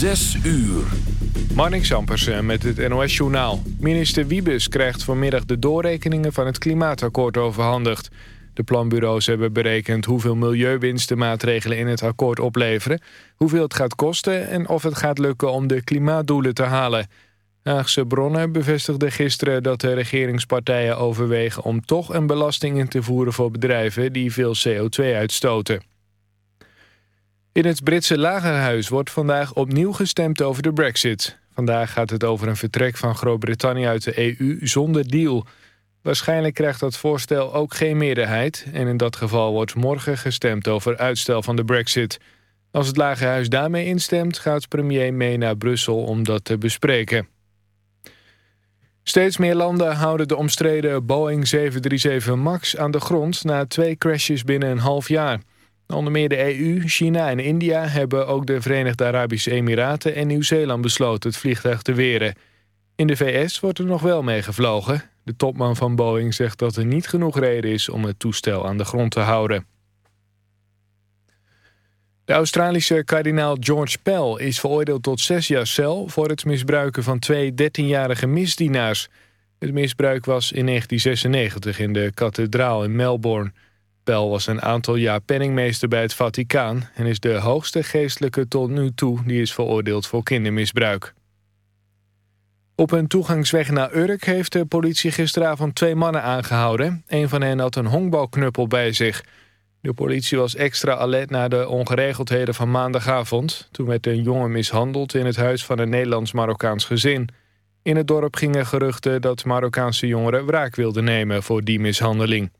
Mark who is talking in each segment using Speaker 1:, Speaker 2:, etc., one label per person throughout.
Speaker 1: Zes uur.
Speaker 2: Marnix Sampersen met het NOS-journaal. Minister Wiebes krijgt vanmiddag de doorrekeningen van het klimaatakkoord overhandigd. De planbureaus hebben berekend hoeveel milieuwinst de maatregelen in het akkoord opleveren... hoeveel het gaat kosten en of het gaat lukken om de klimaatdoelen te halen. Haagse bronnen bevestigden gisteren dat de regeringspartijen overwegen... om toch een belasting in te voeren voor bedrijven die veel CO2 uitstoten. In het Britse lagerhuis wordt vandaag opnieuw gestemd over de brexit. Vandaag gaat het over een vertrek van Groot-Brittannië uit de EU zonder deal. Waarschijnlijk krijgt dat voorstel ook geen meerderheid... en in dat geval wordt morgen gestemd over uitstel van de brexit. Als het lagerhuis daarmee instemt, gaat premier mee naar Brussel om dat te bespreken. Steeds meer landen houden de omstreden Boeing 737 MAX aan de grond... na twee crashes binnen een half jaar... Onder meer de EU, China en India hebben ook de Verenigde Arabische Emiraten en Nieuw-Zeeland besloten het vliegtuig te weren. In de VS wordt er nog wel mee gevlogen. De topman van Boeing zegt dat er niet genoeg reden is om het toestel aan de grond te houden. De Australische kardinaal George Pell is veroordeeld tot zes jaar cel... voor het misbruiken van twee 13-jarige misdienaars. Het misbruik was in 1996 in de kathedraal in Melbourne... Pel was een aantal jaar penningmeester bij het Vaticaan... en is de hoogste geestelijke tot nu toe die is veroordeeld voor kindermisbruik. Op een toegangsweg naar Urk heeft de politie gisteravond twee mannen aangehouden. Een van hen had een honkbalknuppel bij zich. De politie was extra alert na de ongeregeldheden van maandagavond. Toen werd een jongen mishandeld in het huis van een Nederlands-Marokkaans gezin. In het dorp gingen geruchten dat Marokkaanse jongeren wraak wilden nemen voor die mishandeling.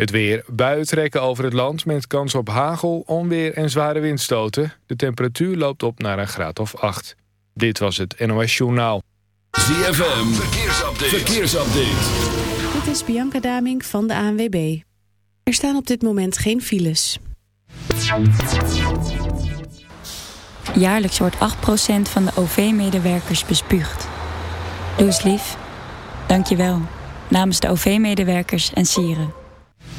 Speaker 2: Het weer. Buien trekken over het land met kans op hagel, onweer en zware windstoten. De temperatuur loopt op naar een graad of 8. Dit was het NOS Journaal.
Speaker 1: ZFM. Verkeersupdate. Verkeersupdate.
Speaker 3: Dit is Bianca Daming van de ANWB. Er staan op dit moment geen files.
Speaker 4: Jaarlijks wordt 8% van de OV-medewerkers bespuugd. Doe eens lief. Dank je wel. Namens de OV-medewerkers en sieren.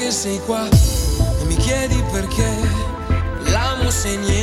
Speaker 5: che
Speaker 6: sei qua e mi chiedi perché. L'amo se niente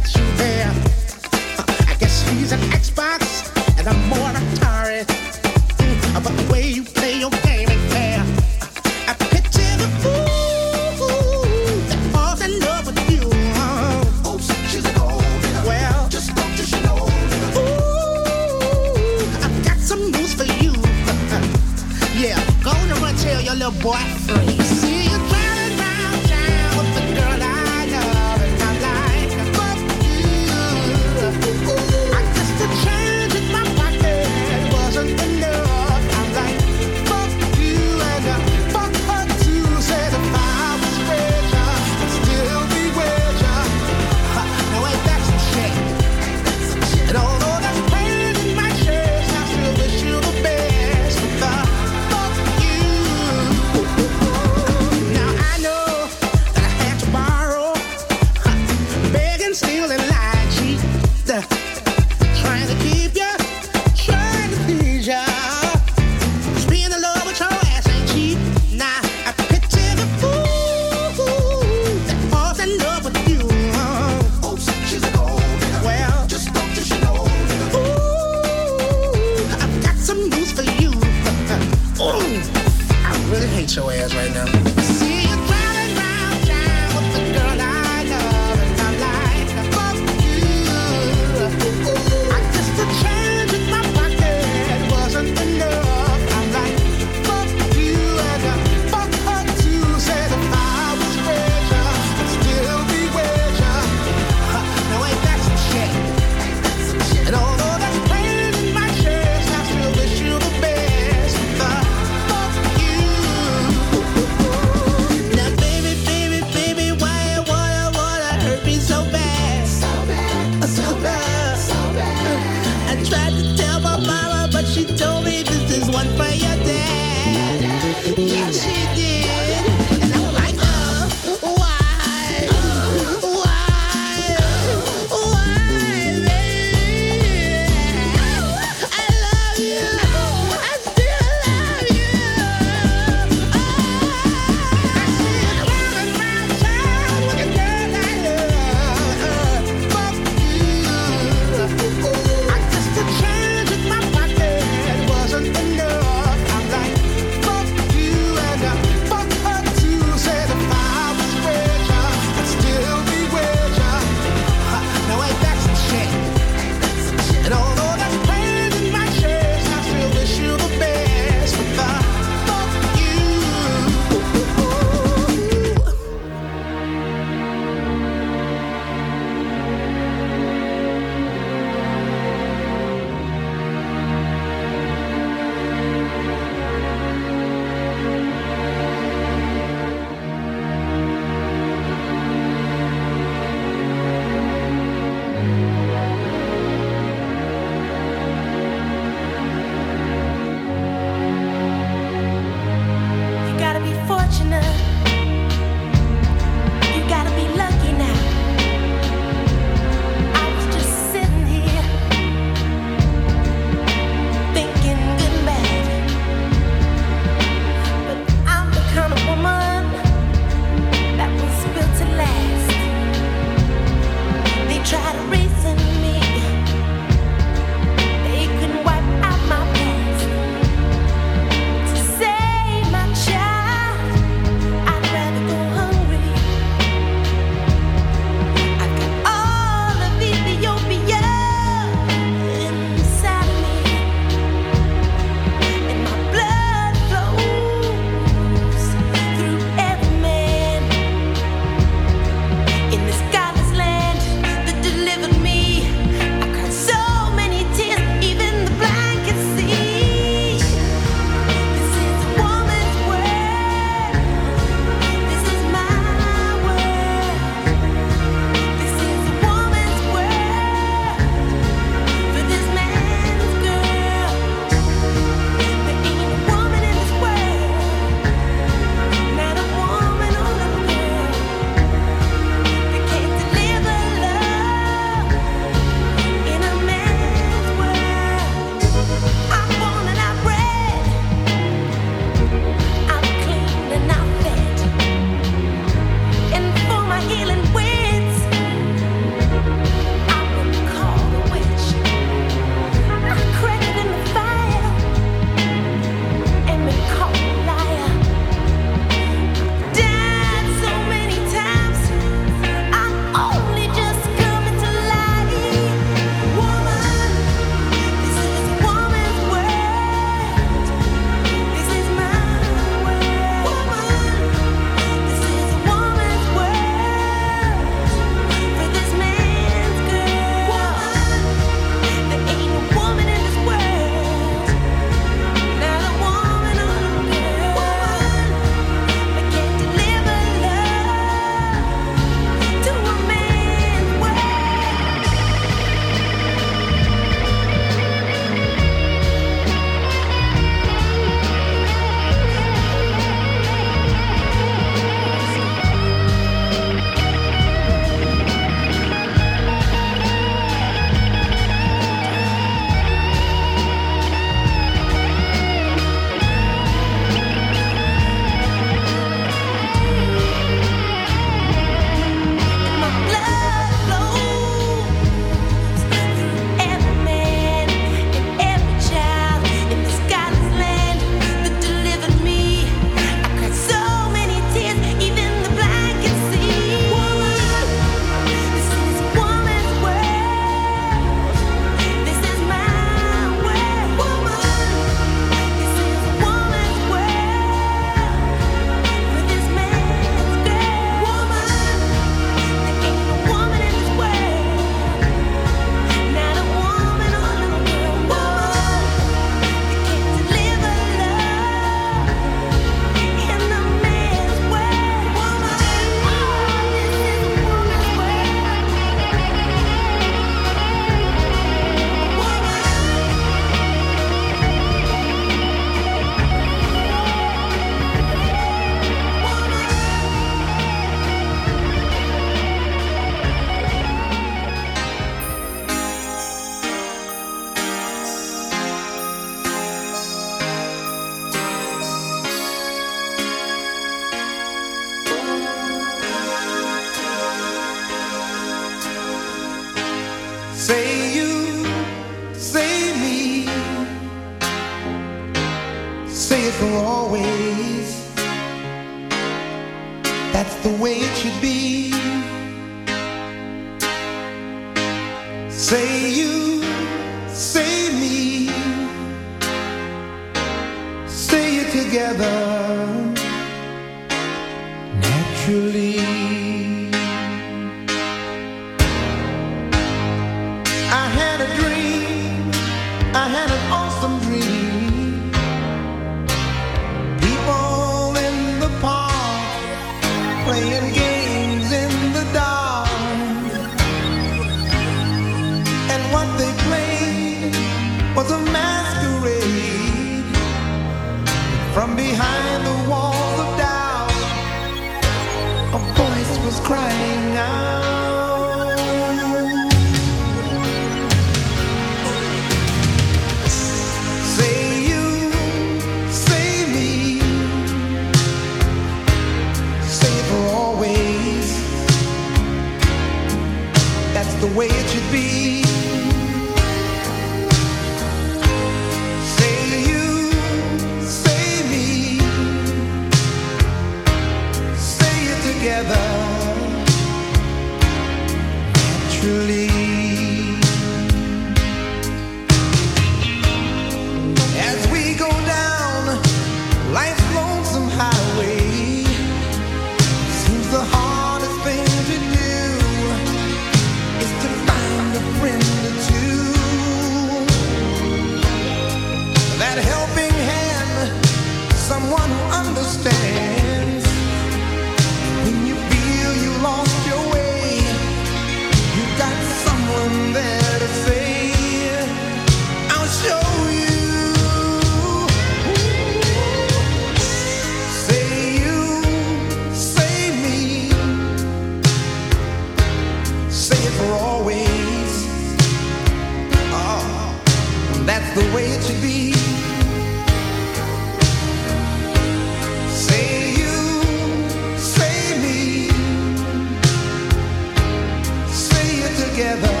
Speaker 7: together.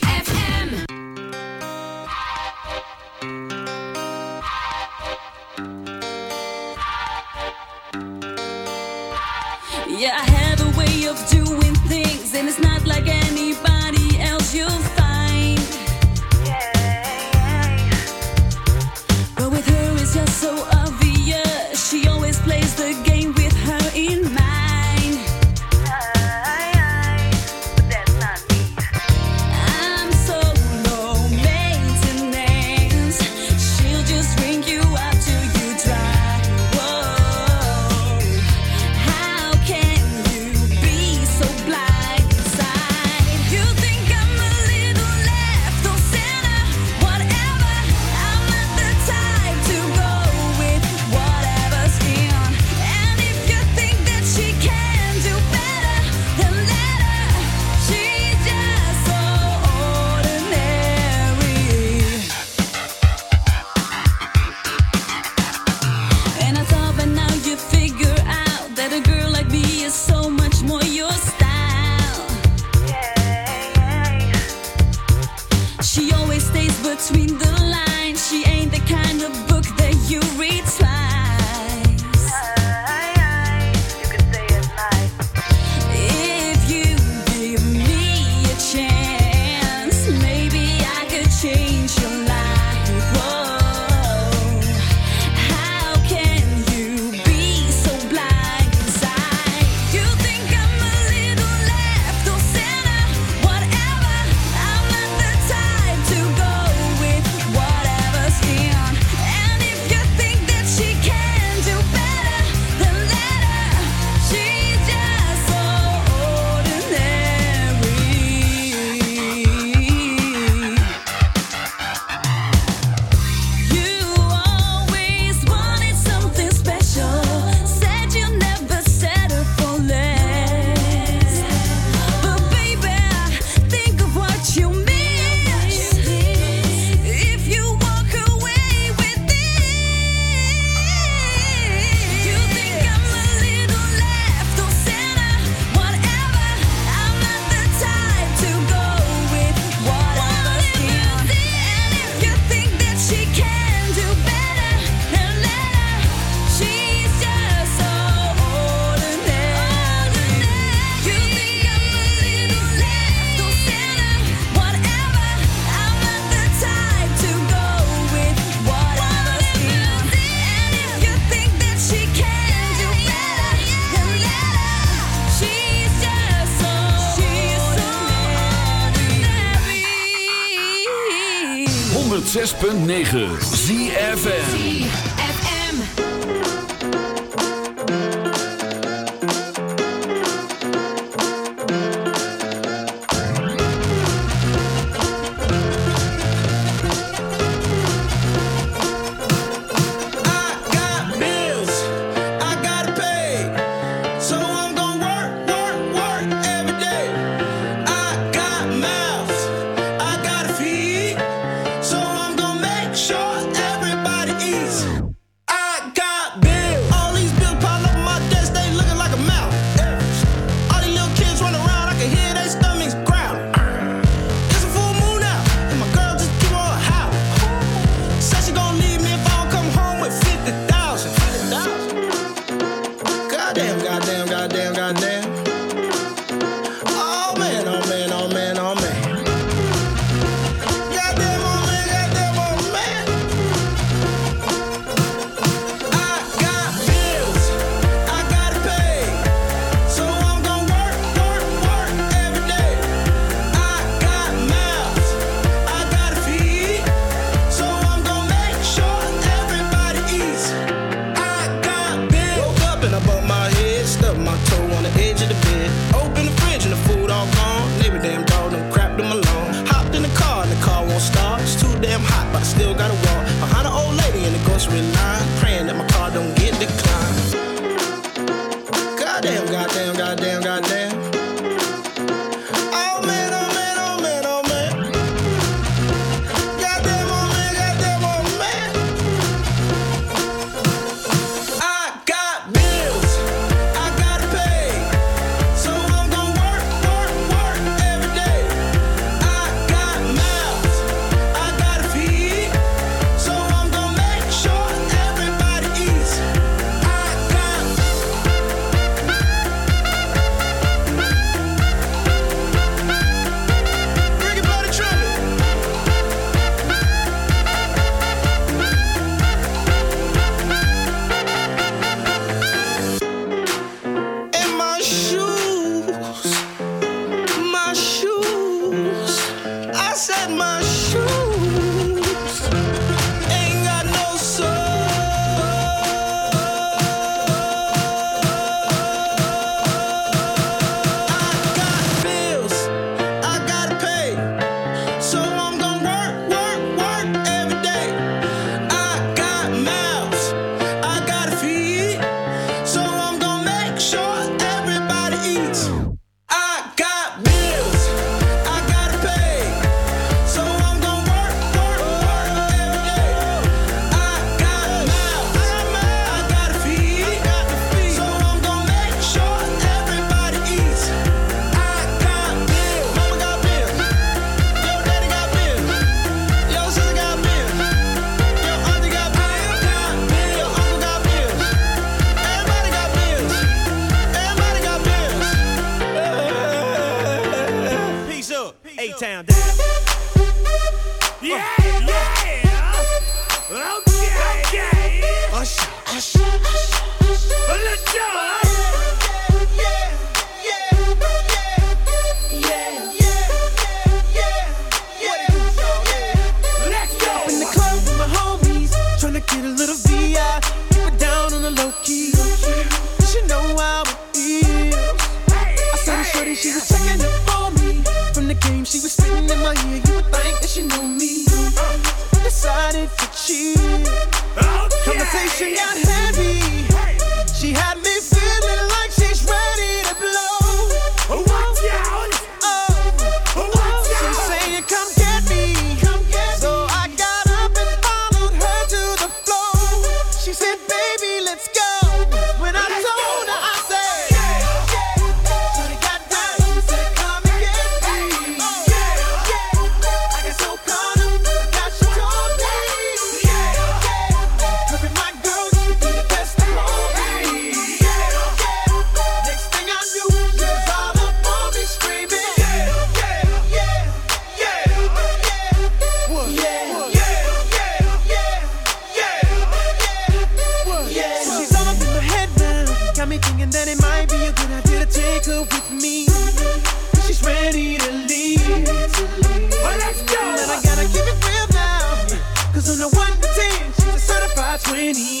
Speaker 8: 20.